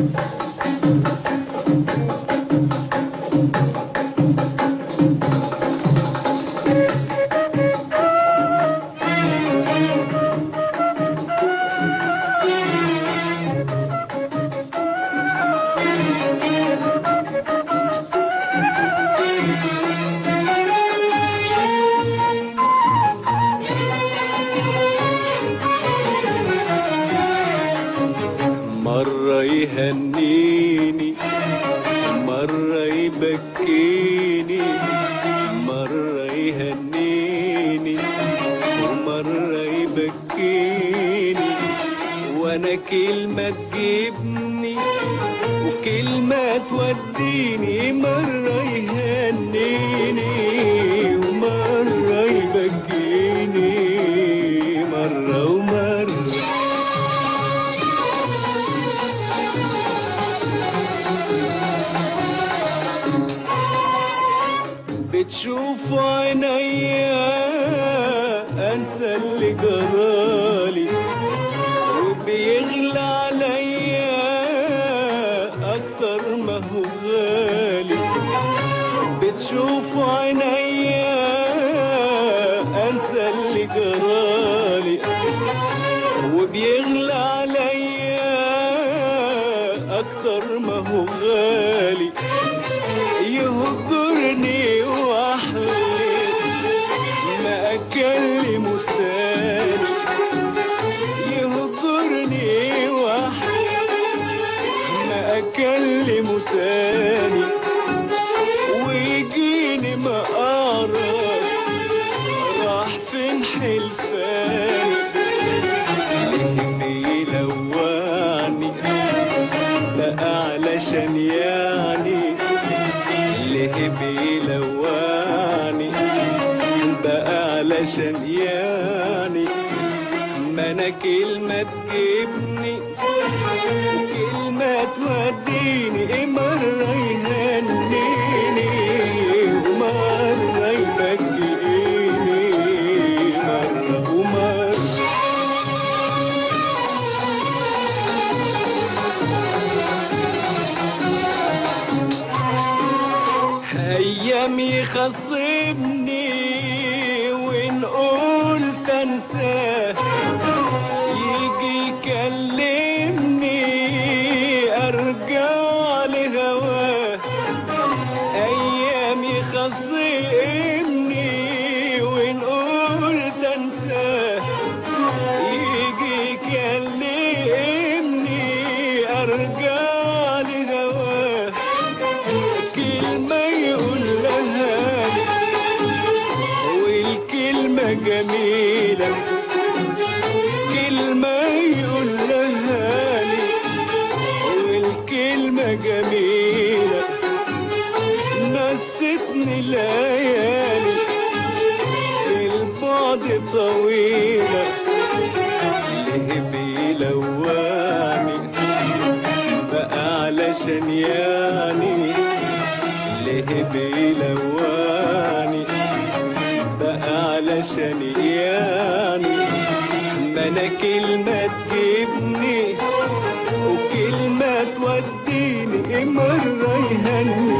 thank you مرة يهنيني مرة يبكيني مرة يهنيني ومرة يبكيني وأنا كلمة تجيبني وكلمة توديني مرة يهنيني بتشوف عينيا انسى اللي جرالي وبيغلى عليا أكتر ما هو غالي. بتشوف عينيا انسى اللي جرالي وبيغلى يعني ما أنا كلمة تجيبني وكلمة توديني مرة أيام يخصبني وإن قلت جميلة كلمة يقول لها والكلمة جميلة نستني ليالي البعد طويلة ليه بيلواني بقى علشان يعني ليه بيلواني. بقى علشان يعني ما أنا كلمة تجيبني وكلمة توديني مرة يهنيني